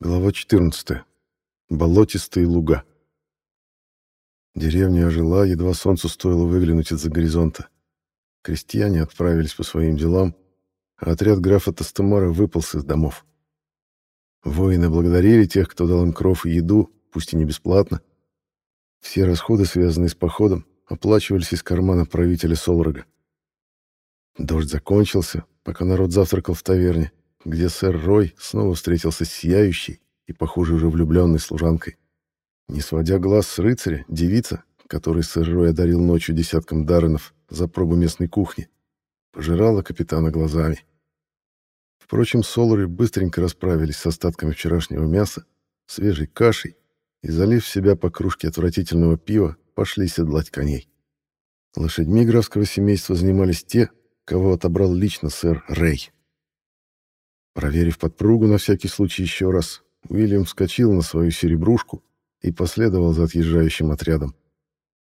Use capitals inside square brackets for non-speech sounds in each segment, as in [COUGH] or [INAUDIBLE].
Глава 14. Болотистые луга. Деревня ожила, едва солнцу стоило выглянуть из-за горизонта. Крестьяне отправились по своим делам, а отряд графа Тастемара выполз из домов. Воины благодарили тех, кто дал им кров и еду, пусть и не бесплатно. Все расходы, связанные с походом, оплачивались из кармана правителя Солрога. Дождь закончился, пока народ завтракал в таверне где сэр Рой снова встретился с сияющей и, похоже, уже влюбленной служанкой. Не сводя глаз с рыцаря, девица, которой сэр Рой одарил ночью десяткам дарренов за пробу местной кухни, пожирала капитана глазами. Впрочем, солары быстренько расправились с остатками вчерашнего мяса, свежей кашей и, залив себя по кружке отвратительного пива, пошли седлать коней. Лошадьми графского семейства занимались те, кого отобрал лично сэр Рэй. Проверив подпругу на всякий случай еще раз, Уильям вскочил на свою серебрушку и последовал за отъезжающим отрядом.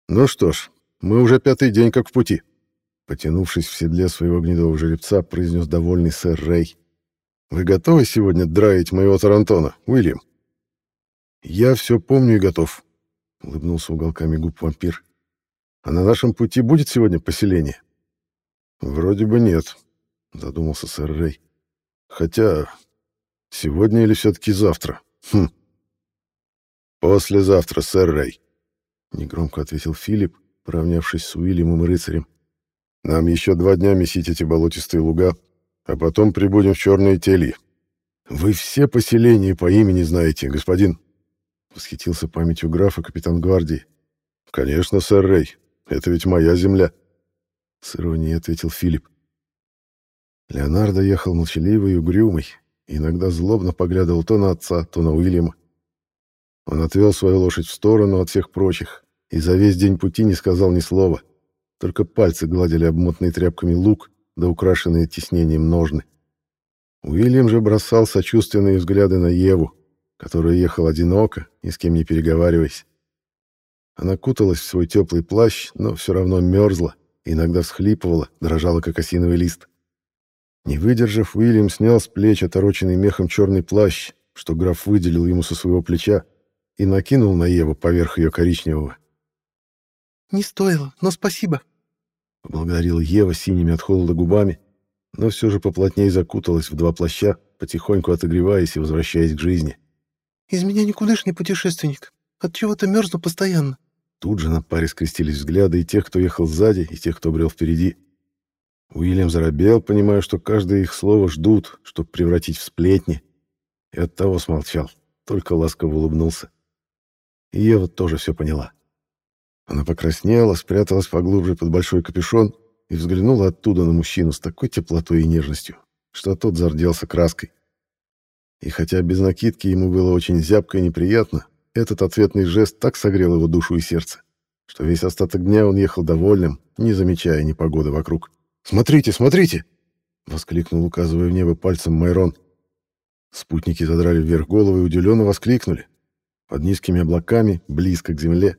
«Ну что ж, мы уже пятый день как в пути», — потянувшись в седле своего гнедого жеребца, произнес довольный сэр Рэй. «Вы готовы сегодня драить моего Тарантона, Уильям?» «Я все помню и готов», — улыбнулся уголками губ вампир. «А на нашем пути будет сегодня поселение?» «Вроде бы нет», — задумался сэр Рэй. Хотя сегодня или все-таки завтра? Хм. Послезавтра, сэр Рэй, негромко ответил Филипп, поравнявшись с Уильямом и рыцарем. Нам еще два дня месить эти болотистые луга, а потом прибудем в черные тельи. Вы все поселения по имени знаете, господин, восхитился памятью графа капитан гвардии. Конечно, сэр Рэй, это ведь моя земля, с иронией ответил Филипп. Леонардо ехал молчаливый и угрюмый, иногда злобно поглядывал то на отца, то на Уильяма. Он отвел свою лошадь в сторону от всех прочих и за весь день пути не сказал ни слова, только пальцы гладили обмотанные тряпками лук да украшенные тиснением ножны. Уильям же бросал сочувственные взгляды на Еву, которая ехала одиноко, ни с кем не переговариваясь. Она куталась в свой теплый плащ, но все равно мерзла, иногда всхлипывала, дрожала, как осиновый лист. Не выдержав, Уильям снял с плеч отороченный мехом черный плащ, что граф выделил ему со своего плеча, и накинул на Еву поверх ее коричневого. «Не стоило, но спасибо», — поблагодарила Ева синими от холода губами, но все же поплотнее закуталась в два плаща, потихоньку отогреваясь и возвращаясь к жизни. «Из меня никудышний путешественник. От чего то мерзну постоянно». Тут же на паре скрестились взгляды и тех, кто ехал сзади, и тех, кто брел впереди. Уильям заробел, понимая, что каждое их слово ждут, чтобы превратить в сплетни, и оттого смолчал, только ласково улыбнулся. И Ева тоже все поняла. Она покраснела, спряталась поглубже под большой капюшон и взглянула оттуда на мужчину с такой теплотой и нежностью, что тот зарделся краской. И хотя без накидки ему было очень зябко и неприятно, этот ответный жест так согрел его душу и сердце, что весь остаток дня он ехал довольным, не замечая непогоды вокруг. «Смотрите, смотрите!» — воскликнул, указывая в небо пальцем Майрон. Спутники задрали вверх головы и удивленно воскликнули. Под низкими облаками, близко к земле,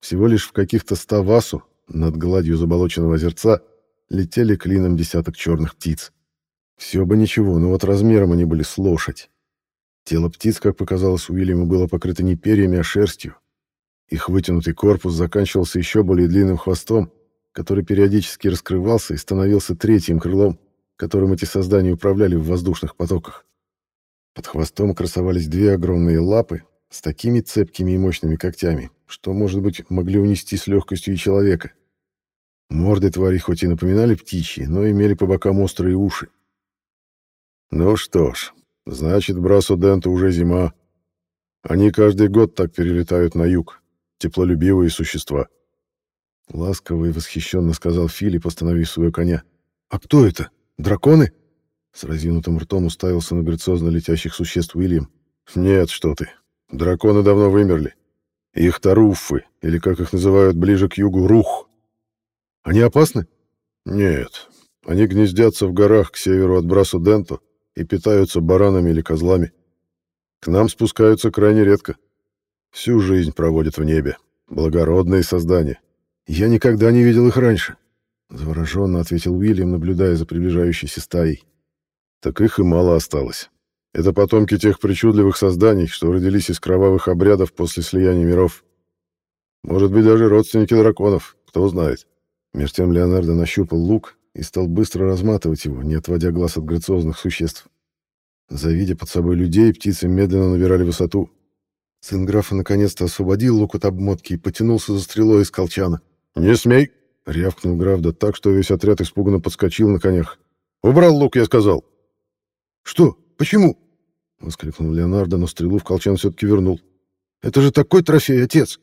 всего лишь в каких-то ста васу, над гладью заболоченного озерца, летели клином десяток черных птиц. Все бы ничего, но вот размером они были с лошадь. Тело птиц, как показалось Уильяму, было покрыто не перьями, а шерстью. Их вытянутый корпус заканчивался еще более длинным хвостом, который периодически раскрывался и становился третьим крылом, которым эти создания управляли в воздушных потоках. Под хвостом красовались две огромные лапы с такими цепкими и мощными когтями, что, может быть, могли унести с легкостью и человека. Морды твари хоть и напоминали птичьи, но имели по бокам острые уши. Ну что ж, значит, Брасу Денту уже зима. Они каждый год так перелетают на юг, теплолюбивые существа. Ласково и восхищенно сказал Филипп, остановив своего коня. «А кто это? Драконы?» С разинутым ртом уставился на грациозно летящих существ Уильям. «Нет, что ты. Драконы давно вымерли. Их таруфы, или как их называют ближе к югу, рух. Они опасны? Нет. Они гнездятся в горах к северу от Брасу-Денто и питаются баранами или козлами. К нам спускаются крайне редко. Всю жизнь проводят в небе. Благородные создания. «Я никогда не видел их раньше», — завороженно ответил Уильям, наблюдая за приближающейся стаей. «Так их и мало осталось. Это потомки тех причудливых созданий, что родились из кровавых обрядов после слияния миров. Может быть, даже родственники драконов, кто знает. Меж тем Леонардо нащупал лук и стал быстро разматывать его, не отводя глаз от грациозных существ. Завидя под собой людей, птицы медленно набирали высоту. Сын графа наконец-то освободил лук от обмотки и потянулся за стрелой из колчана. «Не смей!» — рявкнул граф, да так, что весь отряд испуганно подскочил на конях. «Убрал лук, я сказал!» «Что? Почему?» — воскликнул Леонардо, но стрелу в колчан все-таки вернул. «Это же такой трофей, отец!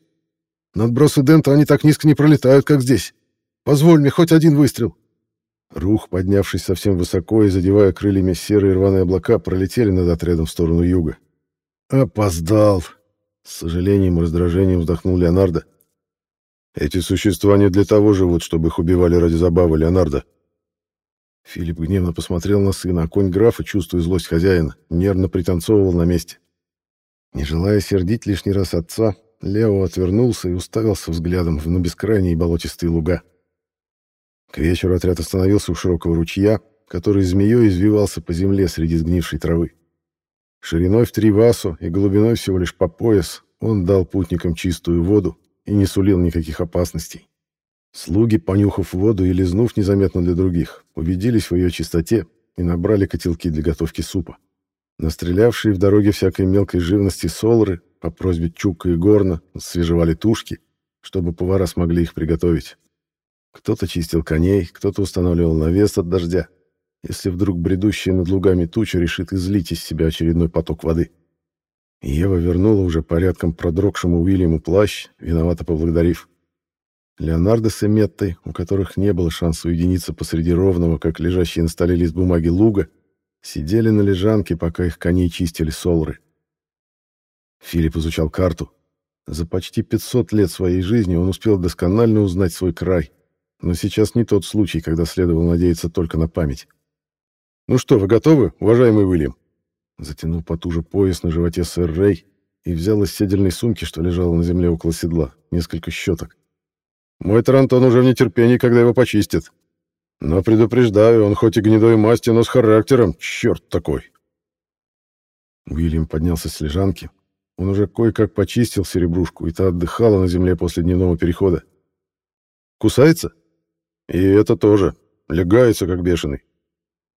Надбросы Дента они так низко не пролетают, как здесь. Позволь мне хоть один выстрел!» Рух, поднявшись совсем высоко и задевая крыльями серые рваные облака, пролетели над отрядом в сторону юга. «Опоздал!» — с сожалением и раздражением вздохнул Леонардо. «Эти существа не для того живут, чтобы их убивали ради забавы, Леонардо». Филипп гневно посмотрел на сына, а конь графа, чувствуя злость хозяина, нервно пританцовывал на месте. Не желая сердить лишний раз отца, Лео отвернулся и уставился взглядом в на бескрайние болотистые луга. К вечеру отряд остановился у широкого ручья, который змеей извивался по земле среди сгнившей травы. Шириной в три васу и глубиной всего лишь по пояс он дал путникам чистую воду и не сулил никаких опасностей. Слуги, понюхав воду и лизнув незаметно для других, убедились в ее чистоте и набрали котелки для готовки супа. Настрелявшие в дороге всякой мелкой живности солры по просьбе Чука и Горна свежевали тушки, чтобы повара смогли их приготовить. Кто-то чистил коней, кто-то устанавливал навес от дождя, если вдруг бредущая над лугами туча решит излить из себя очередной поток воды. Ева вернула уже порядком продрогшему Уильяму плащ, виновато поблагодарив. Леонардо с Эметтой, у которых не было шанса уединиться посреди ровного, как лежащий на столе лист бумаги луга, сидели на лежанке, пока их коней чистили солры. Филипп изучал карту. За почти 500 лет своей жизни он успел досконально узнать свой край — но сейчас не тот случай, когда следовало надеяться только на память. «Ну что, вы готовы, уважаемый Уильям?» Затянул потуже пояс на животе сэр Рэй и взял из седельной сумки, что лежала на земле около седла, несколько щеток. «Мой Тарантон уже в нетерпении, когда его почистят. Но предупреждаю, он хоть и гнедой масти, но с характером, черт такой!» Уильям поднялся с лежанки. Он уже кое-как почистил серебрушку, и та отдыхала на земле после дневного перехода. «Кусается?» И это тоже. Легается, как бешеный.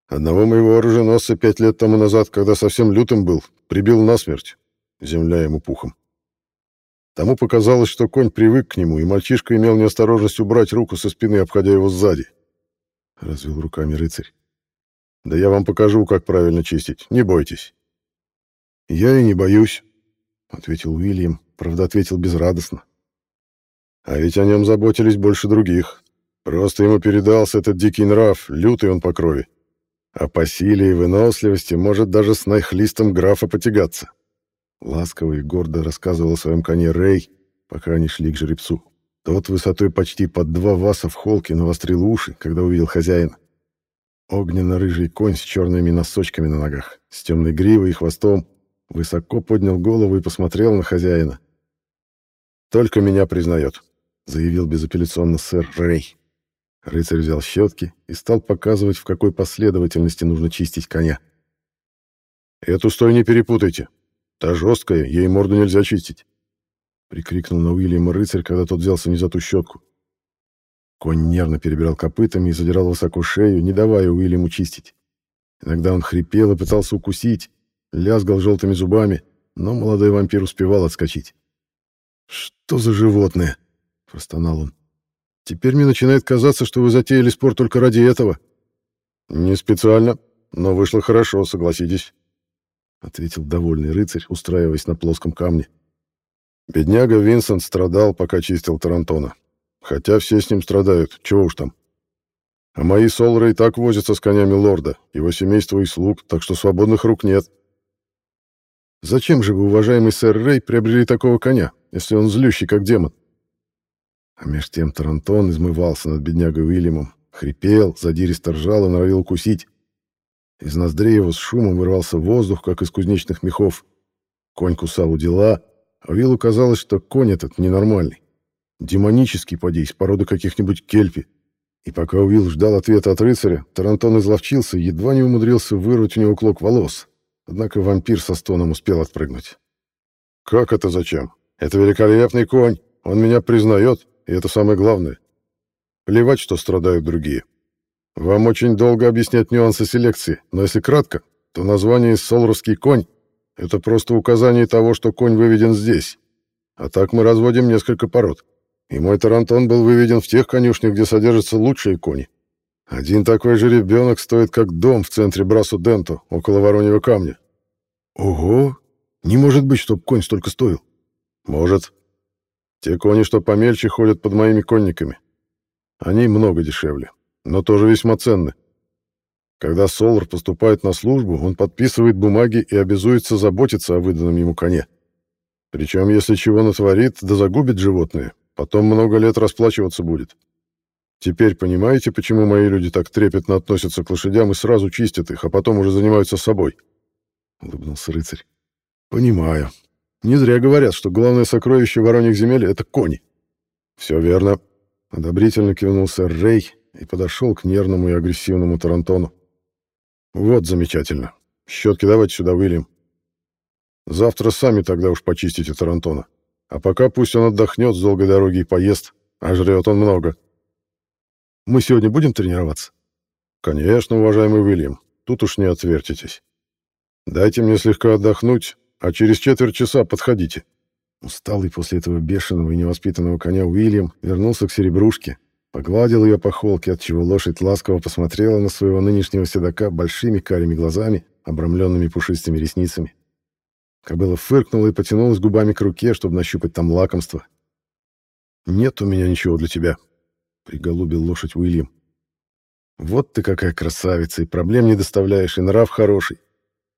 Одного моего оруженосца пять лет тому назад, когда совсем лютым был, прибил насмерть, земля ему пухом. Тому показалось, что конь привык к нему, и мальчишка имел неосторожность убрать руку со спины, обходя его сзади. Развел руками рыцарь. Да я вам покажу, как правильно чистить, не бойтесь. Я и не боюсь, ответил Уильям, правда ответил безрадостно. А ведь о нем заботились больше других. Просто ему передался этот дикий нрав, лютый он по крови. А по силе и выносливости может даже с найхлистом графа потягаться. Ласково и гордо рассказывал о своем коне Рэй, пока они шли к жеребцу. Тот высотой почти под два васа в холке навострил уши, когда увидел хозяина. Огненно-рыжий конь с черными носочками на ногах, с темной гривой и хвостом, высоко поднял голову и посмотрел на хозяина. «Только меня признает», — заявил безапелляционно сэр Рэй. Рыцарь взял щетки и стал показывать, в какой последовательности нужно чистить коня. «Эту стой не перепутайте. Та жесткая, ей морду нельзя чистить», — прикрикнул на Уильяма рыцарь, когда тот взялся не за ту щетку. Конь нервно перебирал копытами и задирал высоко шею, не давая Уильяму чистить. Иногда он хрипел и пытался укусить, лязгал желтыми зубами, но молодой вампир успевал отскочить. «Что за животное?» — простонал он. Теперь мне начинает казаться, что вы затеяли спор только ради этого. Не специально, но вышло хорошо, согласитесь, ответил довольный рыцарь, устраиваясь на плоском камне. Бедняга Винсент страдал, пока чистил Тарантона. Хотя все с ним страдают, чего уж там. А мои солры и так возятся с конями лорда, его семейство и слуг, так что свободных рук нет. Зачем же вы, уважаемый сэр Рэй, приобрели такого коня, если он злющий, как демон? А меж тем Тарантон измывался над беднягой Уильямом, хрипел, задиристо ржал и норовил укусить. Из ноздрей его с шумом вырвался воздух, как из кузнечных мехов. Конь кусал у дела, а Уиллу казалось, что конь этот ненормальный. Демонический, поди, из породы каких-нибудь кельпи. И пока Уилл ждал ответа от рыцаря, Тарантон изловчился и едва не умудрился вырвать у него клок волос. однако вампир со стоном успел отпрыгнуть. «Как это зачем? Это великолепный конь, он меня признает, и это самое главное. Плевать, что страдают другие. Вам очень долго объяснять нюансы селекции, но если кратко, то название «Солровский конь» — это просто указание того, что конь выведен здесь. А так мы разводим несколько пород. И мой тарантон был выведен в тех конюшнях, где содержатся лучшие кони. Один такой же ребенок стоит как дом в центре Брасу-Денто, около Вороньего камня. Ого! Не может быть, чтоб конь столько стоил. Может. Те кони, что помельче, ходят под моими конниками. Они много дешевле но тоже весьма ценны. Когда Солар поступает на службу, он подписывает бумаги и обязуется заботиться о выданном ему коне. Причем, если чего натворит, да загубит животное, потом много лет расплачиваться будет. Теперь понимаете, почему мои люди так трепетно относятся к лошадям и сразу чистят их, а потом уже занимаются собой?» — улыбнулся рыцарь. «Понимаю. Не зря говорят, что главное сокровище вороньих земель — это кони». «Все верно», — одобрительно кивнул сэр Рэй, и подошел к нервному и агрессивному Тарантону. «Вот замечательно. Щетки давайте сюда выльем. Завтра сами тогда уж почистите Тарантона. А пока пусть он отдохнет с долгой дороги и поест, а жрет он много. Мы сегодня будем тренироваться?» «Конечно, уважаемый Уильям. Тут уж не отвертитесь. Дайте мне слегка отдохнуть, а через четверть часа подходите». Усталый после этого бешеного и невоспитанного коня Уильям вернулся к серебрушке, Погладил ее по холке, отчего лошадь ласково посмотрела на своего нынешнего седока большими карими глазами, обрамленными пушистыми ресницами. Кобыла фыркнула и потянулась губами к руке, чтобы нащупать там лакомство. «Нет у меня ничего для тебя», — приголубил лошадь Уильям. «Вот ты какая красавица, и проблем не доставляешь, и нрав хороший.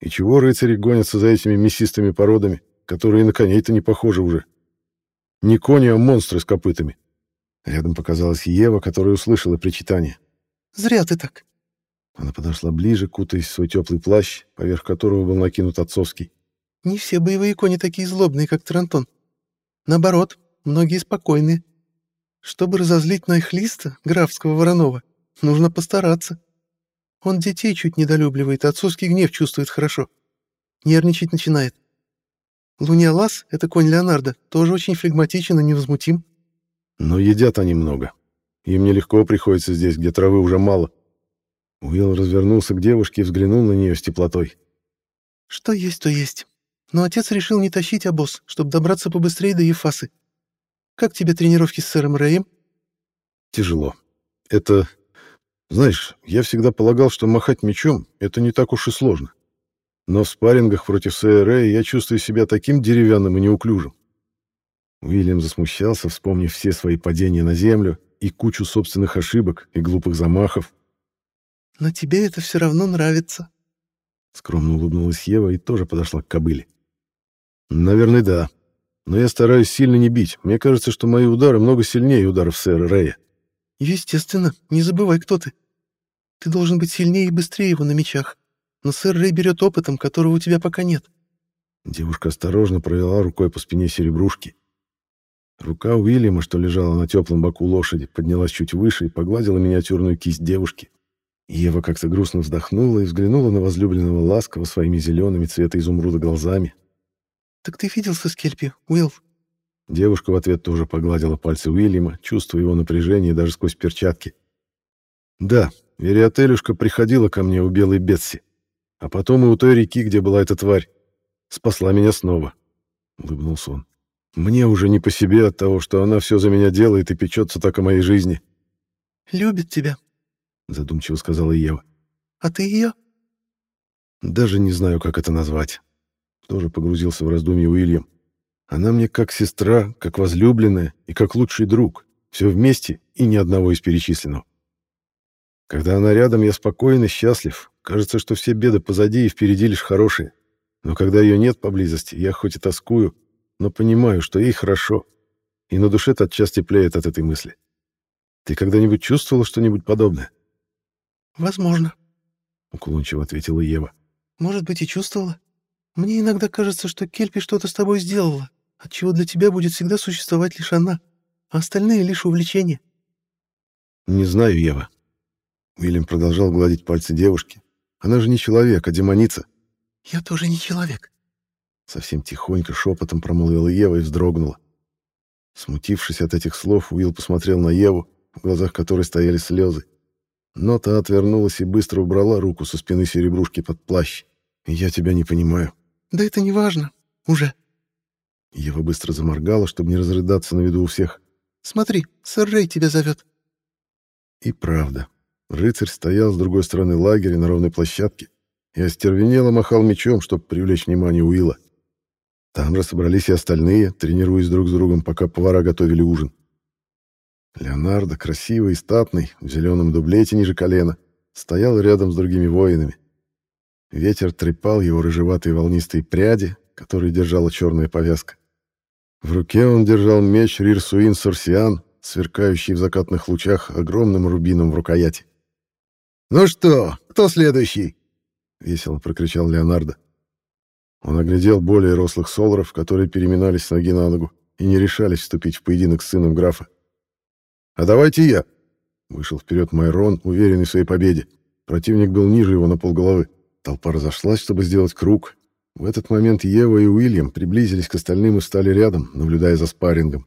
И чего рыцари гонятся за этими мясистыми породами, которые на коней-то не похожи уже? Не кони, а монстры с копытами. Рядом показалась Ева, которая услышала причитание. «Зря ты так». Она подошла ближе, кутаясь в свой теплый плащ, поверх которого был накинут отцовский. «Не все боевые кони такие злобные, как Трантон. Наоборот, многие спокойные. Чтобы разозлить на их листа, графского Воронова, нужно постараться. Он детей чуть недолюбливает, отцовский гнев чувствует хорошо. Нервничать начинает. Луниалас, это конь Леонардо, тоже очень флегматичен и невозмутим. Но едят они много. Им нелегко приходится здесь, где травы уже мало. Уилл развернулся к девушке и взглянул на нее с теплотой. «Что есть, то есть. Но отец решил не тащить обоз, чтобы добраться побыстрее до Ефасы. Как тебе тренировки с сэром Рэем?» «Тяжело. Это... Знаешь, я всегда полагал, что махать мечом — это не так уж и сложно. Но в спаррингах против Рэя я чувствую себя таким деревянным и неуклюжим. Уильям засмущался, вспомнив все свои падения на землю и кучу собственных ошибок и глупых замахов. «Но тебе это все равно нравится», — скромно улыбнулась Ева и тоже подошла к кобыле. «Наверное, да. Но я стараюсь сильно не бить. Мне кажется, что мои удары много сильнее ударов сэра Рэя». «Естественно. Не забывай, кто ты. Ты должен быть сильнее и быстрее его на мечах. Но сэр Рэй берет опытом, которого у тебя пока нет». Девушка осторожно провела рукой по спине серебрушки. Рука Уильяма, что лежала на теплом боку лошади, поднялась чуть выше и погладила миниатюрную кисть девушки. Ева как-то грустно вздохнула и взглянула на возлюбленного ласково своими зелеными цвета изумруда глазами. «Так ты виделся с Кельпи, Уилл?» Девушка в ответ тоже погладила пальцы Уильяма, чувствуя его напряжение даже сквозь перчатки. «Да, Вериотелюшка приходила ко мне у Белой Бетси, а потом и у той реки, где была эта тварь. Спасла меня снова», — улыбнулся он. Мне уже не по себе от того, что она все за меня делает и печется так о моей жизни. «Любит тебя», — задумчиво сказала Ева. «А ты ее?» «Даже не знаю, как это назвать». Тоже погрузился в раздумье Уильям. «Она мне как сестра, как возлюбленная и как лучший друг. Все вместе и ни одного из перечисленного. Когда она рядом, я спокоен и счастлив. Кажется, что все беды позади и впереди лишь хорошие. Но когда ее нет поблизости, я хоть и тоскую, но понимаю, что ей хорошо, и на душе-то отчасти теплеет от этой мысли. Ты когда-нибудь чувствовала что-нибудь подобное? Возможно, уклончиво ответила Ева. Может быть, и чувствовала. Мне иногда кажется, что Кельпи что-то с тобой сделала, отчего для тебя будет всегда существовать лишь она, а остальные лишь увлечения. Не знаю, Ева. Уильям продолжал гладить пальцы девушки. Она же не человек, а демоница. «Я тоже не человек». Совсем тихонько шепотом промолвила Ева и вздрогнула. Смутившись от этих слов, Уилл посмотрел на Еву, в глазах которой стояли слезы. Но та отвернулась и быстро убрала руку со спины серебрушки под плащ. «Я тебя не понимаю». «Да это не важно. Уже». Ева быстро заморгала, чтобы не разрыдаться на виду у всех. «Смотри, сэр Рэй тебя зовет». И правда. Рыцарь стоял с другой стороны лагеря на ровной площадке и остервенело махал мечом, чтобы привлечь внимание Уилла. Там же собрались и остальные, тренируясь друг с другом, пока повара готовили ужин. Леонардо, красивый и статный, в зеленом дублете ниже колена, стоял рядом с другими воинами. Ветер трепал его рыжеватые волнистые пряди, которые держала черная повязка. В руке он держал меч Рирсуин Сорсиан, сверкающий в закатных лучах огромным рубином в рукояти. «Ну что, кто следующий?» — весело прокричал Леонардо. Он оглядел более рослых солоров, которые переминались с ноги на ногу и не решались вступить в поединок с сыном графа. «А давайте я!» — вышел вперед Майрон, уверенный в своей победе. Противник был ниже его на полголовы. Толпа разошлась, чтобы сделать круг. В этот момент Ева и Уильям приблизились к остальным и стали рядом, наблюдая за спаррингом.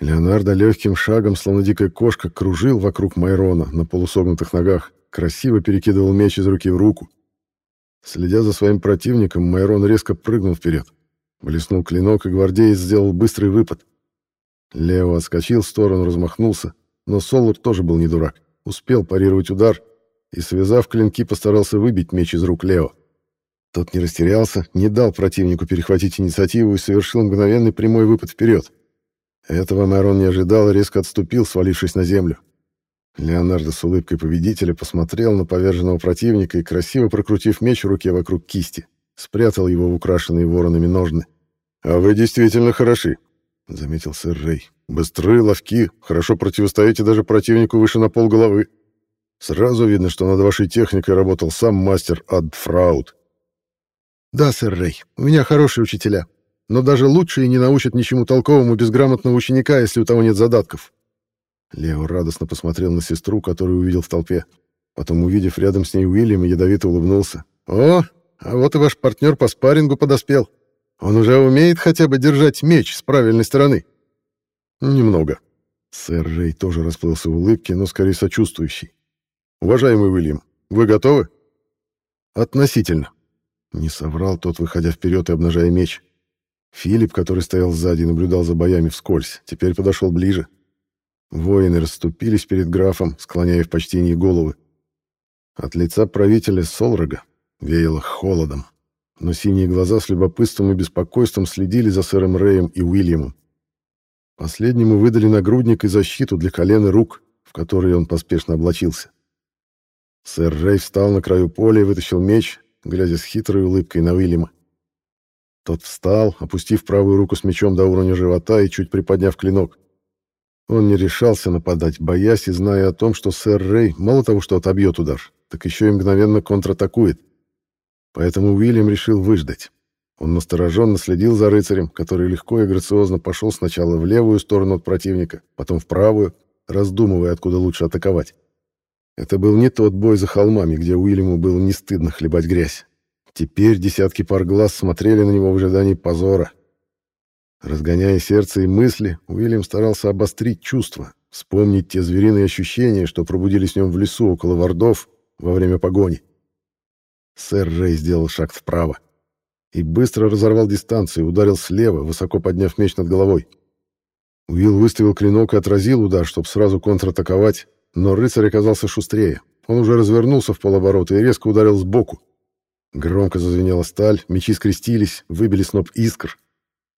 Леонардо легким шагом, словно дикая кошка, кружил вокруг Майрона на полусогнутых ногах, красиво перекидывал меч из руки в руку. Следя за своим противником, Майрон резко прыгнул вперед. Блеснул клинок, и гвардеец сделал быстрый выпад. Лео отскочил в сторону, размахнулся, но Солур тоже был не дурак. Успел парировать удар и, связав клинки, постарался выбить меч из рук Лео. Тот не растерялся, не дал противнику перехватить инициативу и совершил мгновенный прямой выпад вперед. Этого Майрон не ожидал и резко отступил, свалившись на землю. Леонардо с улыбкой победителя посмотрел на поверженного противника и, красиво прокрутив меч в руке вокруг кисти, спрятал его в украшенные воронами ножны. «А вы действительно хороши», — заметил сэр Рэй. «Быстры, ловки, хорошо противостоите даже противнику выше на пол головы. Сразу видно, что над вашей техникой работал сам мастер Адфраут». «Да, сэр Рэй, у меня хорошие учителя, но даже лучшие не научат ничему толковому безграмотного ученика, если у того нет задатков». Лео радостно посмотрел на сестру, которую увидел в толпе. Потом, увидев рядом с ней Уильяма, ядовито улыбнулся. «О, а вот и ваш партнер по спаррингу подоспел. Он уже умеет хотя бы держать меч с правильной стороны. Немного. Сэр Рэй тоже расплылся в улыбке, но скорее сочувствующий. Уважаемый Уильям, вы готовы? Относительно. Не соврал тот, выходя вперед и обнажая меч. Филипп, который стоял сзади и наблюдал за боями вскользь, теперь подошел ближе. Воины расступились перед графом, склоняя в почтении головы. От лица правителя Солрога веяло холодом но синие глаза с любопытством и беспокойством следили за сэром Рэем и Уильямом. Последнему выдали нагрудник и защиту для колен и рук, в которые он поспешно облачился. Сэр Рэй встал на краю поля и вытащил меч, глядя с хитрой улыбкой на Уильяма. Тот встал, опустив правую руку с мечом до уровня живота и чуть приподняв клинок. Он не решался нападать, боясь и зная о том, что сэр Рэй мало того, что отобьет удар, так еще и мгновенно контратакует. Поэтому Уильям решил выждать. Он настороженно следил за рыцарем, который легко и грациозно пошел сначала в левую сторону от противника, потом в правую, раздумывая, откуда лучше атаковать. Это был не тот бой за холмами, где Уильяму было не стыдно хлебать грязь. Теперь десятки пар глаз смотрели на него в ожидании позора. Разгоняя сердце и мысли, Уильям старался обострить чувства, вспомнить те звериные ощущения, что пробудились в нем в лесу около Вардов во время погони. Сэр Рэй сделал шаг вправо и быстро разорвал дистанцию, ударил слева, высоко подняв меч над головой. Уилл выставил клинок и отразил удар, чтобы сразу контратаковать, но рыцарь оказался шустрее. Он уже развернулся в полоборота и резко ударил сбоку. Громко зазвенела сталь, мечи скрестились, выбили сноп искр.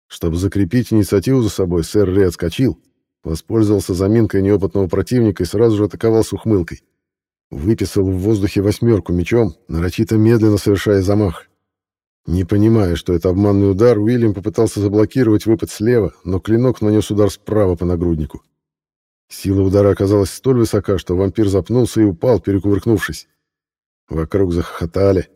Чтобы закрепить инициативу за собой, сэр Рэй отскочил, воспользовался заминкой неопытного противника и сразу же атаковал с ухмылкой. Выписал в воздухе восьмерку мечом, нарочито медленно совершая замах. Не понимая, что это обманный удар, Уильям попытался заблокировать выпад слева, но клинок нанес удар справа по нагруднику. Сила удара оказалась столь высока, что вампир запнулся и упал, перекувыркнувшись. Вокруг захохотали.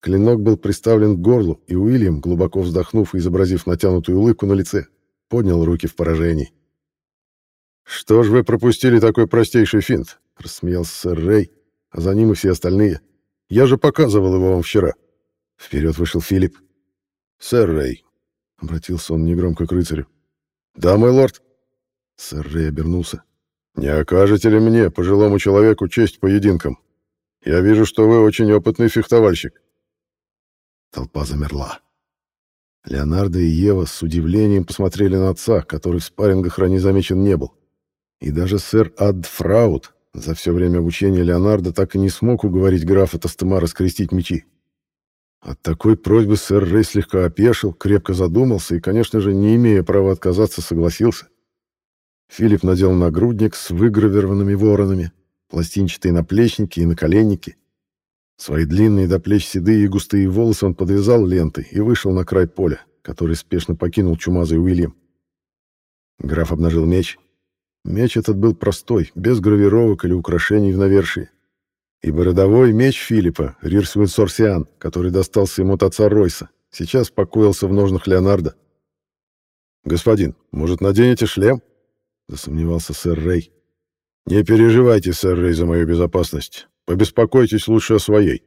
Клинок был приставлен к горлу, и Уильям, глубоко вздохнув и изобразив натянутую улыбку на лице, поднял руки в поражении. «Что ж вы пропустили такой простейший финт?» — рассмеялся сэр Рэй, а за ним и все остальные. «Я же показывал его вам вчера». Вперед вышел Филипп. «Сэр Рэй», — обратился он негромко к рыцарю. «Да, мой лорд». Сэр Рэй обернулся. «Не окажете ли мне, пожилому человеку, честь поединкам? Я вижу, что вы очень опытный фехтовальщик». Толпа замерла. Леонардо и Ева с удивлением посмотрели на отца, который в спаррингах ранее замечен не был. И даже сэр Ад Фраут за все время обучения Леонардо так и не смог уговорить графа Тастемара скрестить мечи. От такой просьбы сэр Рэй слегка опешил, крепко задумался и, конечно же, не имея права отказаться, согласился. Филипп надел нагрудник с выгравированными воронами, пластинчатые наплечники и наколенники. Свои длинные до плеч седые и густые волосы он подвязал лентой и вышел на край поля, который спешно покинул чумазый Уильям. Граф обнажил меч. Меч этот был простой, без гравировок или украшений в навершии. Ибо родовой меч Филиппа, Рирсвин Сорсиан, который достался ему от отца Ройса, сейчас покоился в ножнах Леонардо. «Господин, может, наденете шлем?» — засомневался сэр Рэй. «Не переживайте, сэр Рэй, за мою безопасность. Побеспокойтесь лучше о своей.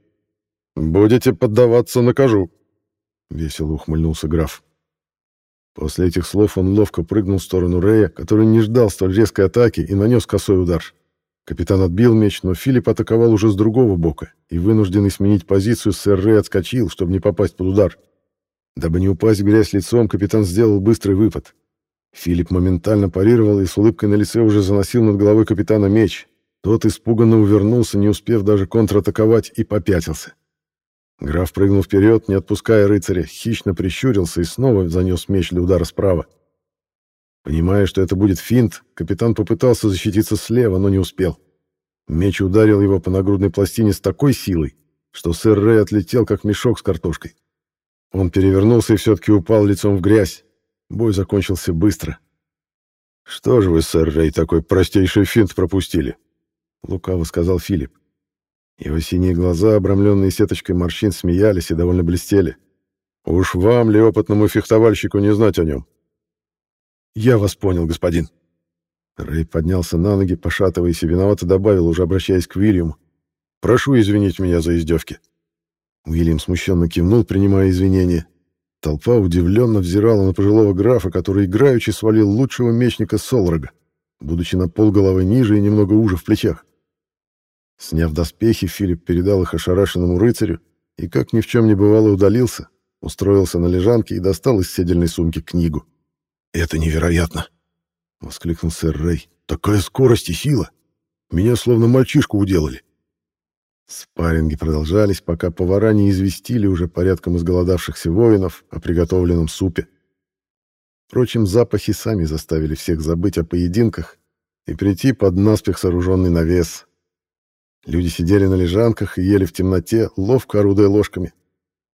Будете поддаваться, накажу», — весело ухмыльнулся граф. После этих слов он ловко прыгнул в сторону Рэя, который не ждал столь резкой атаки и нанес косой удар. Капитан отбил меч, но Филипп атаковал уже с другого бока, и вынужденный сменить позицию, сэр Рэй отскочил, чтобы не попасть под удар. Дабы не упасть грязь лицом, капитан сделал быстрый выпад. Филипп моментально парировал и с улыбкой на лице уже заносил над головой капитана меч. Тот испуганно увернулся, не успев даже контратаковать, и попятился. Граф прыгнул вперед, не отпуская рыцаря, хищно прищурился и снова занес меч для удара справа. Понимая, что это будет финт, капитан попытался защититься слева, но не успел. Меч ударил его по нагрудной пластине с такой силой, что сэр Рэй отлетел, как мешок с картошкой. Он перевернулся и все-таки упал лицом в грязь. Бой закончился быстро. «Что же вы, сэр Рэй, такой простейший финт пропустили?» — лукаво сказал Филипп. Его синие глаза, обрамленные сеточкой морщин, смеялись и довольно блестели. «Уж вам ли, опытному фехтовальщику, не знать о нем?» «Я вас понял, господин». Рэй поднялся на ноги, пошатываясь и виновато добавил, уже обращаясь к Уильяму. «Прошу извинить меня за издевки». Уильям смущенно кивнул, принимая извинения, Толпа удивленно взирала на пожилого графа, который играючи свалил лучшего мечника Солрога, будучи на полголовы ниже и немного уже в плечах. Сняв доспехи, Филипп передал их ошарашенному рыцарю и, как ни в чем не бывало, удалился, устроился на лежанке и достал из седельной сумки книгу. «Это невероятно!» — воскликнул сэр Рэй. «Такая скорость и сила! Меня словно мальчишку уделали!» Спарринги продолжались, пока повара не известили уже порядком изголодавшихся воинов о приготовленном супе. Впрочем, запахи сами заставили всех забыть о поединках и прийти под наспех сооруженный навес. Люди сидели на лежанках и ели в темноте, ловко орудуя ложками.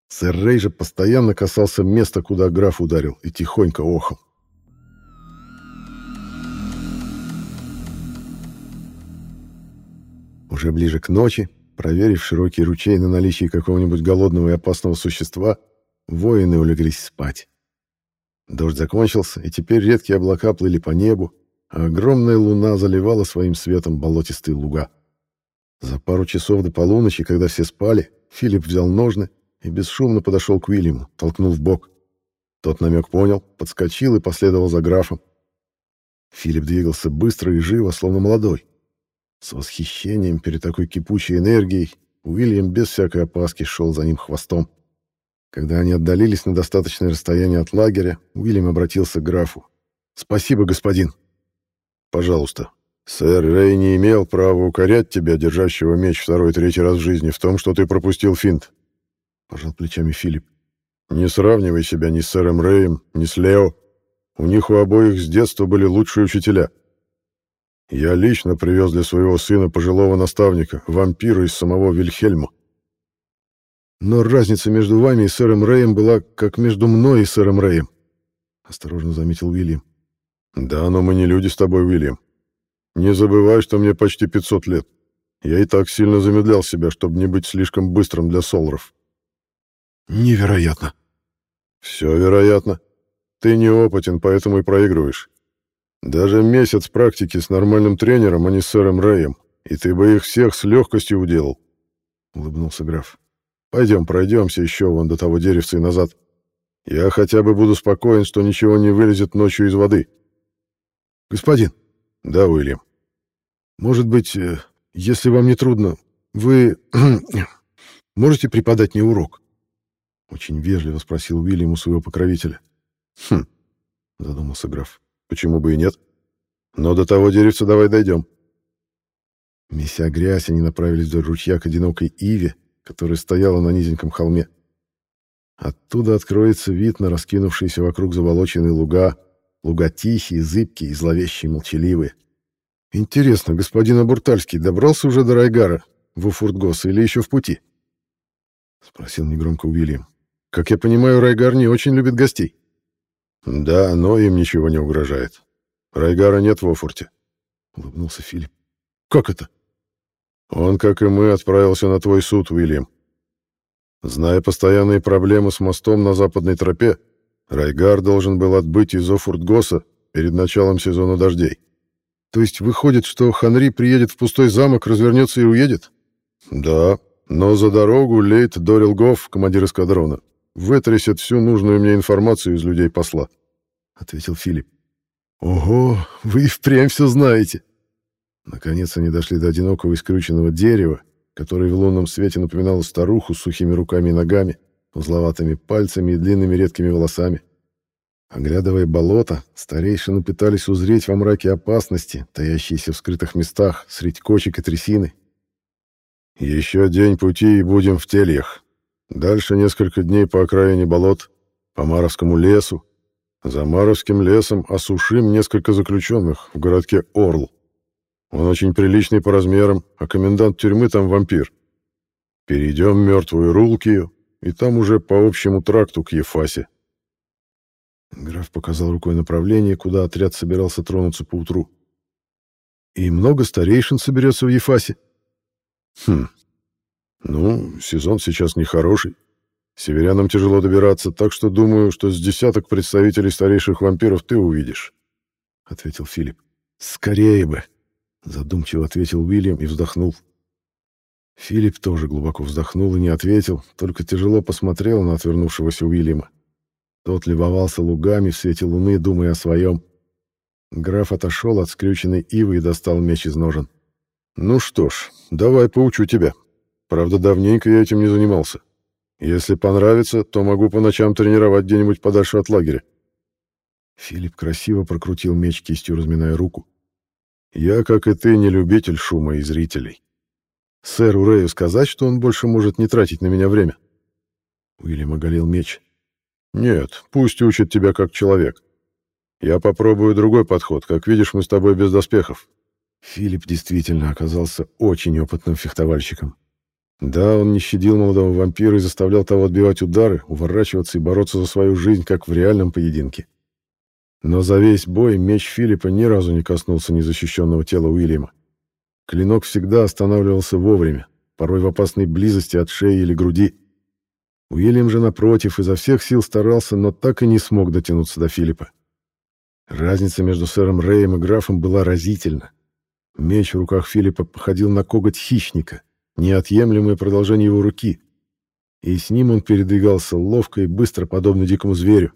Сэр Рей же постоянно касался места, куда граф ударил, и тихонько охал. Уже ближе к ночи Проверив широкий ручей на наличие какого-нибудь голодного и опасного существа, воины улеглись спать. Дождь закончился, и теперь редкие облака плыли по небу, а огромная луна заливала своим светом болотистые луга. За пару часов до полуночи, когда все спали, Филипп взял ножны и бесшумно подошел к Уильяму, толкнул в бок. Тот намек понял, подскочил и последовал за графом. Филипп двигался быстро и живо, словно молодой. С восхищением перед такой кипучей энергией Уильям без всякой опаски шел за ним хвостом. Когда они отдалились на достаточное расстояние от лагеря, Уильям обратился к графу. «Спасибо, господин». «Пожалуйста. Сэр Рэй не имел права укорять тебя, держащего меч второй-третий раз в жизни, в том, что ты пропустил финт», — пожал плечами Филипп. «Не сравнивай себя ни с сэром Рэем, ни с Лео. У них у обоих с детства были лучшие учителя». Я лично привез для своего сына пожилого наставника, вампира из самого Вильхельма. Но разница между вами и сэром Рэем была как между мной и сэром Рэем, осторожно заметил Уильям. Да, но мы не люди с тобой, Уильям. Не забывай, что мне почти 500 лет. Я и так сильно замедлял себя, чтобы не быть слишком быстрым для солров. Невероятно. Все вероятно. Ты неопытен, поэтому и проигрываешь. Даже месяц практики с нормальным тренером, а не с сэром Рэем, и ты бы их всех с легкостью уделал. Улыбнулся граф. Пойдем, пройдемся еще вон до того деревца и назад. Я хотя бы буду спокоен, что ничего не вылезет ночью из воды. Господин. Да, Уильям. Может быть, э, если вам не трудно, вы [CLEARS THROAT] можете преподать мне урок? Очень вежливо спросил Уильям у своего покровителя. Хм, задумался граф. Почему бы и нет? Но до того деревца давай дойдем. Меся грязь, они направились вдоль ручья к одинокой иве, которая стояла на низеньком холме. Оттуда откроется вид на раскинувшиеся вокруг заволоченные луга, луга тихие, зыбкие и зловещие, молчаливые. Интересно, господин Абуртальский добрался уже до Райгара, в Уфуртгос, или еще в пути? Спросил негромко Уильям. Как я понимаю, Райгар не очень любит гостей. Да, но им ничего не угрожает. Райгара нет в Офорте. Улыбнулся Филипп. Как это? Он, как и мы, отправился на твой суд, Уильям. Зная постоянные проблемы с мостом на западной тропе, Райгар должен был отбыть из Офуртгоса перед началом сезона дождей. То есть выходит, что Ханри приедет в пустой замок, развернется и уедет? Да, но за дорогу Лейт Дорилгоф, командир эскадрона, вытрясет всю нужную мне информацию из людей посла, — ответил Филипп. Ого, вы и впрямь все знаете. Наконец они дошли до одинокого искрюченного дерева, которое в лунном свете напоминало старуху с сухими руками и ногами, узловатыми пальцами и длинными редкими волосами. Оглядывая болото, старейшины пытались узреть во мраке опасности, таящиеся в скрытых местах, средь кочек и трясины. «Еще день пути и будем в Тельях. Дальше несколько дней по окраине болот, по Маровскому лесу. За Маровским лесом осушим несколько заключенных в городке Орл. Он очень приличный по размерам, а комендант тюрьмы там вампир. Перейдем мертвую Рулкию, и там уже по общему тракту к Ефасе. Граф показал рукой направление, куда отряд собирался тронуться поутру. «И много старейшин соберется в Ефасе?» «Хм. Ну, сезон сейчас нехороший. Северянам тяжело добираться, так что думаю, что с десяток представителей старейших вампиров ты увидишь», — ответил Филипп. «Скорее бы!» Задумчиво ответил Уильям и вздохнул. Филипп тоже глубоко вздохнул и не ответил, только тяжело посмотрел на отвернувшегося Уильяма. Тот любовался лугами в свете луны, думая о своем. Граф отошел от скрюченной ивы и достал меч из ножен. «Ну что ж, давай поучу тебя. Правда, давненько я этим не занимался. Если понравится, то могу по ночам тренировать где-нибудь подальше от лагеря». Филипп красиво прокрутил меч кистью, разминая руку. Я, как и ты, не любитель шума и зрителей. Сэру Рэю сказать, что он больше может не тратить на меня время. Уильям оголил меч. Нет, пусть учит тебя как человек. Я попробую другой подход. Как видишь, мы с тобой без доспехов. Филипп действительно оказался очень опытным фехтовальщиком. Да, он не щадил молодого вампира и заставлял того отбивать удары, уворачиваться и бороться за свою жизнь, как в реальном поединке. Но за весь бой меч Филиппа ни разу не коснулся незащищенного тела Уильяма. Клинок всегда останавливался вовремя, порой в опасной близости от шеи или груди. Уильям же, напротив, изо всех сил старался, но так и не смог дотянуться до Филиппа. Разница между сэром Рэем и графом была разительна. Меч в руках Филиппа походил на коготь хищника, неотъемлемое продолжение его руки. И с ним он передвигался ловко и быстро, подобно дикому зверю.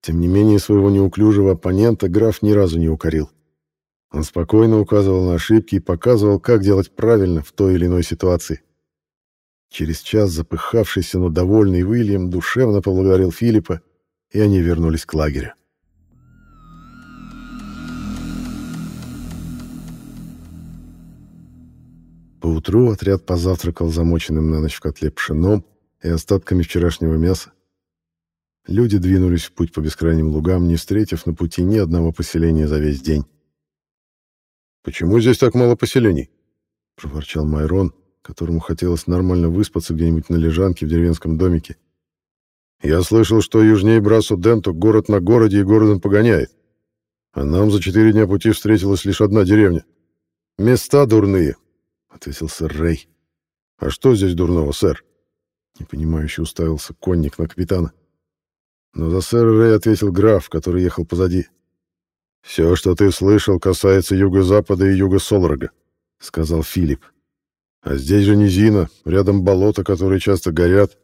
Тем не менее, своего неуклюжего оппонента граф ни разу не укорил. Он спокойно указывал на ошибки и показывал, как делать правильно в той или иной ситуации. Через час запыхавшийся, но довольный Уильям душевно поблагодарил Филиппа, и они вернулись к лагерю. Поутру отряд позавтракал замоченным на ночь в котле пшеном и остатками вчерашнего мяса. Люди двинулись в путь по бескрайним лугам, не встретив на пути ни одного поселения за весь день. «Почему здесь так мало поселений?» — проворчал Майрон, которому хотелось нормально выспаться где-нибудь на лежанке в деревенском домике. «Я слышал, что южнее Брасу-Денту город на городе и городом погоняет. А нам за четыре дня пути встретилась лишь одна деревня. Места дурные», — ответил сэр Рэй. «А что здесь дурного, сэр?» Непонимающе уставился конник на капитана. Но за сэра Рэй ответил граф, который ехал позади. «Все, что ты слышал, касается юго-запада и юго-Солрога», — сказал Филипп. «А здесь же низина, рядом болота, которые часто горят,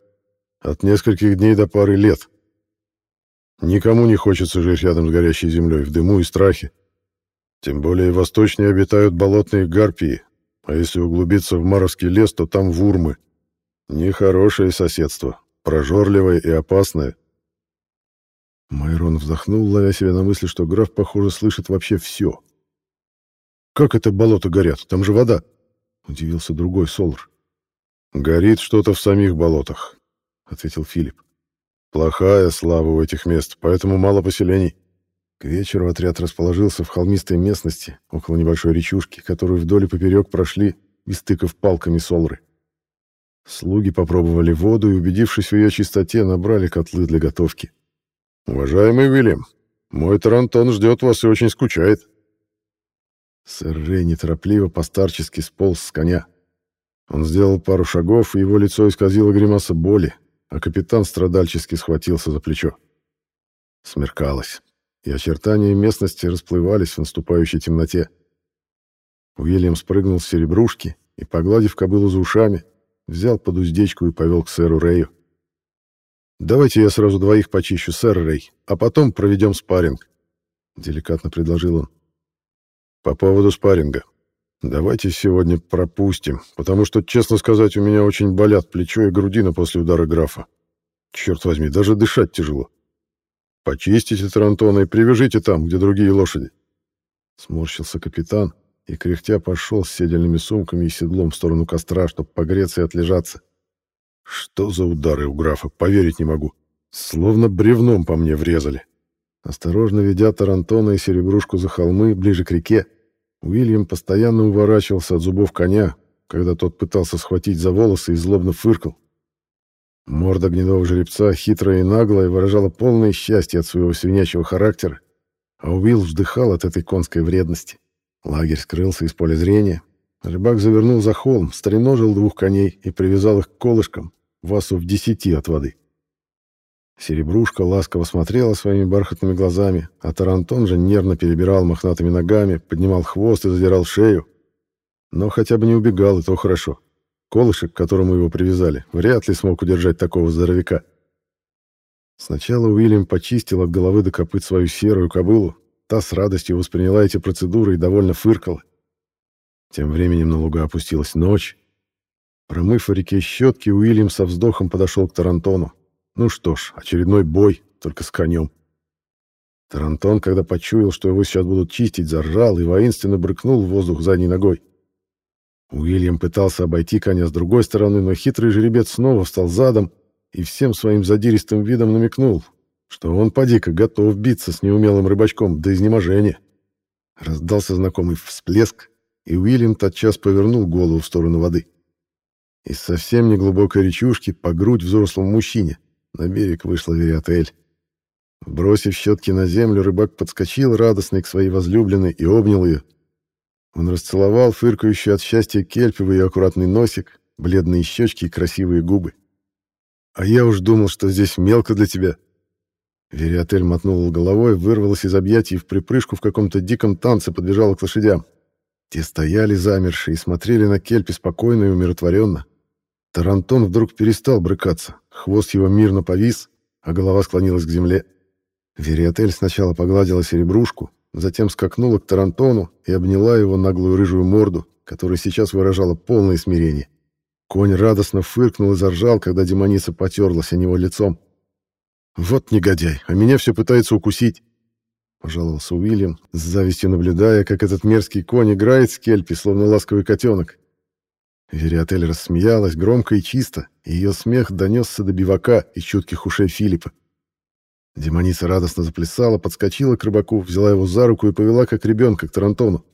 От нескольких дней до пары лет. Никому не хочется жить рядом с горящей землей, в дыму и страхе. Тем более восточнее обитают болотные гарпии, а если углубиться в Маровский лес, то там вурмы. Нехорошее соседство, прожорливое и опасное. Майрон вздохнул, ловя себя на мысли, что граф, похоже, слышит вообще все. «Как это болото горят? Там же вода!» — удивился другой Солр. «Горит что-то в самих болотах», — ответил Филипп. «Плохая слава у этих мест, поэтому мало поселений». К вечеру отряд расположился в холмистой местности, около небольшой речушки, которую вдоль и поперек прошли, истыкав палками солры. Слуги попробовали воду и, убедившись в ее чистоте, набрали котлы для готовки. «Уважаемый Уильям, мой Тарантон ждет вас и очень скучает». Сэр Рэй неторопливо постарчески сполз с коня. Он сделал пару шагов, и его лицо исказило гримаса боли, а капитан страдальчески схватился за плечо. Смеркалось и очертания местности расплывались в наступающей темноте. Уильям спрыгнул с серебрушки и, погладив кобылу за ушами, взял под уздечку и повел к сэру Рэю. «Давайте я сразу двоих почищу, сэр Рэй, а потом проведем спарринг», — деликатно предложил он. «По поводу спарринга. Давайте сегодня пропустим, потому что, честно сказать, у меня очень болят плечо и грудина после удара графа. Черт возьми, даже дышать тяжело. Почистите Тарантона и привяжите там, где другие лошади. Сморщился капитан и, кряхтя, пошел с седельными сумками и седлом в сторону костра, чтобы погреться и отлежаться. Что за удары у графа, поверить не могу. Словно бревном по мне врезали. Осторожно ведя Тарантона и Серебрушку за холмы, ближе к реке, Уильям постоянно уворачивался от зубов коня, когда тот пытался схватить за волосы и злобно фыркал. Морда гнедого жеребца, хитрая и наглая, выражала полное счастье от своего свинячьего характера, а Уилл вздыхал от этой конской вредности. Лагерь скрылся из поля зрения. Рыбак завернул за холм, стреножил двух коней и привязал их к колышкам, васу в десяти от воды. Серебрушка ласково смотрела своими бархатными глазами, а Тарантон же нервно перебирал мохнатыми ногами, поднимал хвост и задирал шею. Но хотя бы не убегал, и то хорошо. Колышек, к которому его привязали, вряд ли смог удержать такого здоровяка. Сначала Уильям почистил от головы до копыт свою серую кобылу. Та с радостью восприняла эти процедуры и довольно фыркала. Тем временем на луга опустилась ночь. Промыв в реке щетки, Уильям со вздохом подошел к Тарантону. Ну что ж, очередной бой, только с конем. Тарантон, когда почуял, что его сейчас будут чистить, заржал и воинственно брыкнул в воздух задней ногой. Уильям пытался обойти коня с другой стороны, но хитрый жеребец снова встал задом и всем своим задиристым видом намекнул, что он поди-ка готов биться с неумелым рыбачком до изнеможения. Раздался знакомый всплеск, и Уильям тотчас повернул голову в сторону воды. Из совсем неглубокой речушки по грудь взрослому мужчине на берег вышла Вериотель. Бросив щетки на землю, рыбак подскочил радостный к своей возлюбленной и обнял ее. Он расцеловал фыркающую от счастья кельпи в ее аккуратный носик, бледные щечки и красивые губы. «А я уж думал, что здесь мелко для тебя». Вериотель мотнула головой, вырвалась из объятий и в припрыжку в каком-то диком танце подбежала к лошадям. Те стояли замершие и смотрели на кельпи спокойно и умиротворенно. Тарантон вдруг перестал брыкаться, хвост его мирно повис, а голова склонилась к земле. Вериотель сначала погладила серебрушку, затем скакнула к Тарантону и обняла его наглую рыжую морду, которая сейчас выражала полное смирение. Конь радостно фыркнул и заржал, когда демоница потерлась о него лицом. «Вот негодяй, а меня все пытается укусить!» Пожаловался Уильям, с завистью наблюдая, как этот мерзкий конь играет с Кельпи, словно ласковый котенок. Вериотель рассмеялась громко и чисто, и ее смех донесся до бивака и чутких ушей Филиппа. Демоница радостно заплясала, подскочила к рыбаку, взяла его за руку и повела как ребенка к Тарантону.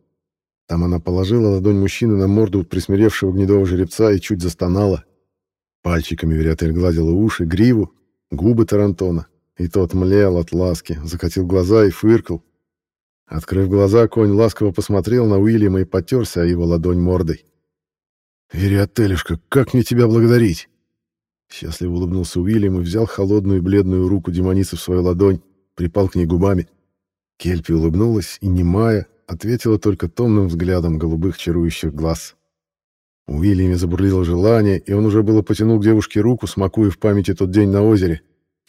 Там она положила ладонь мужчины на морду присмиревшего гнедого жеребца и чуть застонала. Пальчиками Вериотель гладила уши, гриву, губы Тарантона, и тот млел от ласки, закатил глаза и фыркал. Открыв глаза, конь ласково посмотрел на Уильяма и потерся о его ладонь мордой. «Вериотелюшка, как мне тебя благодарить?» Счастливо улыбнулся Уильям и взял холодную бледную руку демоницы в свою ладонь, припал к ней губами. Кельпи улыбнулась и, немая, ответила только томным взглядом голубых чарующих глаз. У Уильяме забурлило желание, и он уже было потянул к девушке руку, смакуя в памяти тот день на озере.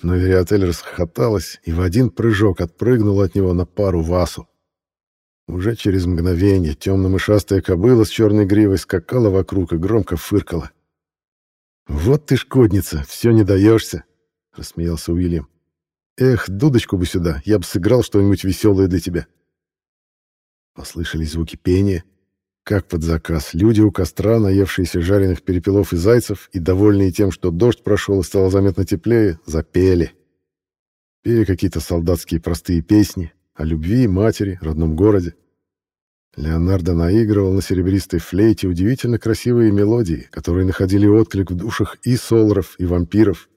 Но Вериотель расхохоталась и в один прыжок отпрыгнула от него на пару васу. Уже через мгновение темно-мышастая кобыла с черной гривой скакала вокруг и громко фыркала. «Вот ты шкодница, все не даешься!» — рассмеялся Уильям. «Эх, дудочку бы сюда, я бы сыграл что-нибудь веселое для тебя». Послышались звуки пения. Как под заказ, люди у костра, наевшиеся жареных перепелов и зайцев, и довольные тем, что дождь прошел и стало заметно теплее, запели. Пели какие-то солдатские простые песни, о любви, матери, родном городе. Леонардо наигрывал на серебристой флейте удивительно красивые мелодии, которые находили отклик в душах и солров, и вампиров.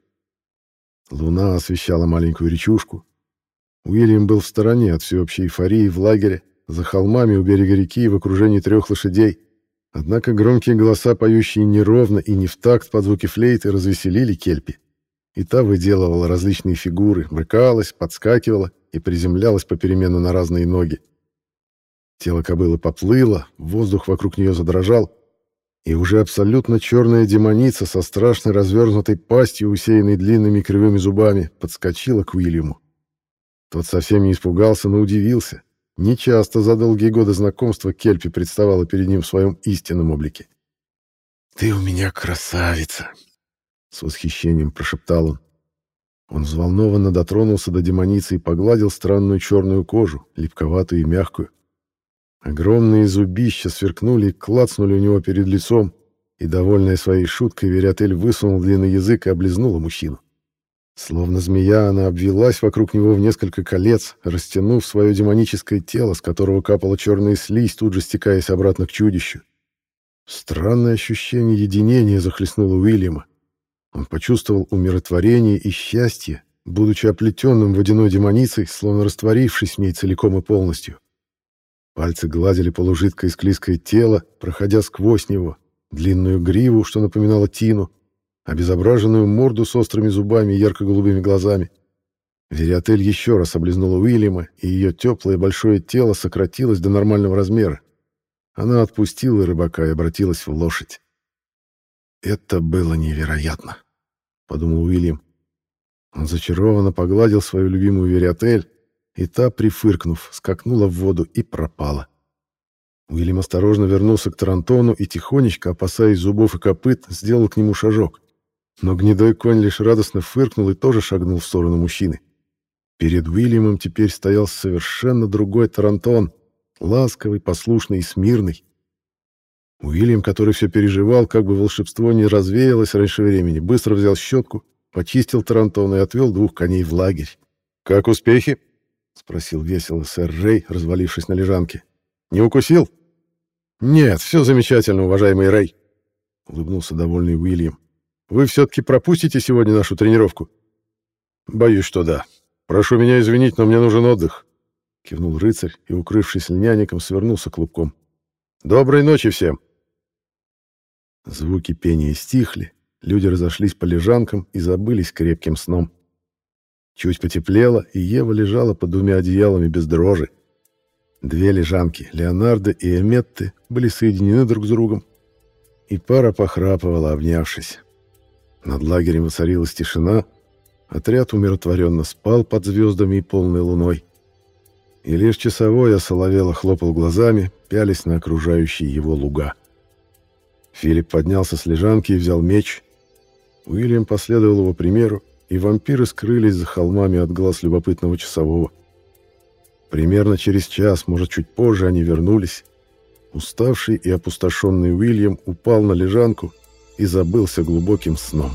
Луна освещала маленькую речушку. Уильям был в стороне от всеобщей эйфории в лагере, за холмами у берега реки в окружении трех лошадей. Однако громкие голоса, поющие неровно и не в такт под звуки флейты, развеселили Кельпи и та выделывала различные фигуры, брыкалась, подскакивала и приземлялась попеременно на разные ноги. Тело кобылы поплыло, воздух вокруг нее задрожал, и уже абсолютно черная демоница со страшной развернутой пастью, усеянной длинными кривыми зубами, подскочила к Уильяму. Тот совсем не испугался, но удивился. Нечасто за долгие годы знакомства Кельпи представала перед ним в своем истинном облике. «Ты у меня красавица!» С восхищением прошептал он. Он взволнованно дотронулся до демоницы и погладил странную черную кожу, липковатую и мягкую. Огромные зубища сверкнули и клацнули у него перед лицом, и, довольная своей шуткой, Верятель высунул длинный язык и облизнула мужчину. Словно змея, она обвелась вокруг него в несколько колец, растянув свое демоническое тело, с которого капала черная слизь, тут же стекаясь обратно к чудищу. Странное ощущение единения захлестнуло Уильяма. Он почувствовал умиротворение и счастье, будучи оплетенным водяной демоницей, словно растворившись в ней целиком и полностью. Пальцы гладили полужидкое склизкое тело, проходя сквозь него, длинную гриву, что напоминало тину, обезображенную морду с острыми зубами и ярко-голубыми глазами. Вериотель еще раз облизнула Уильяма, и ее теплое большое тело сократилось до нормального размера. Она отпустила рыбака и обратилась в лошадь. Это было невероятно, подумал Уильям. Он зачарованно погладил свою любимую Вериотель, и та, прифыркнув, скакнула в воду и пропала. Уильям осторожно вернулся к Тарантону и тихонечко, опасаясь зубов и копыт, сделал к нему шажок. Но гнедой конь лишь радостно фыркнул и тоже шагнул в сторону мужчины. Перед Уильямом теперь стоял совершенно другой Тарантон, ласковый, послушный и смирный. Уильям, который все переживал, как бы волшебство не развеялось раньше времени, быстро взял щетку, почистил Тарантона и отвел двух коней в лагерь. «Как успехи?» — спросил весело сэр Рэй, развалившись на лежанке. «Не укусил?» «Нет, все замечательно, уважаемый Рэй», — улыбнулся довольный Уильям. «Вы все-таки пропустите сегодня нашу тренировку?» «Боюсь, что да. Прошу меня извинить, но мне нужен отдых», — кивнул рыцарь и, укрывшись льняником, свернулся клубком. «Доброй ночи всем!» Звуки пения стихли, люди разошлись по лежанкам и забылись крепким сном. Чуть потеплело, и Ева лежала под двумя одеялами без дрожи. Две лежанки, Леонардо и Эметты, были соединены друг с другом, и пара похрапывала, обнявшись. Над лагерем воцарилась тишина, отряд умиротворенно спал под звездами и полной луной. И лишь часовой осоловело хлопал глазами, пялись на окружающие его луга. Филипп поднялся с лежанки и взял меч. Уильям последовал его примеру, и вампиры скрылись за холмами от глаз любопытного часового. Примерно через час, может, чуть позже, они вернулись. Уставший и опустошенный Уильям упал на лежанку и забылся глубоким сном.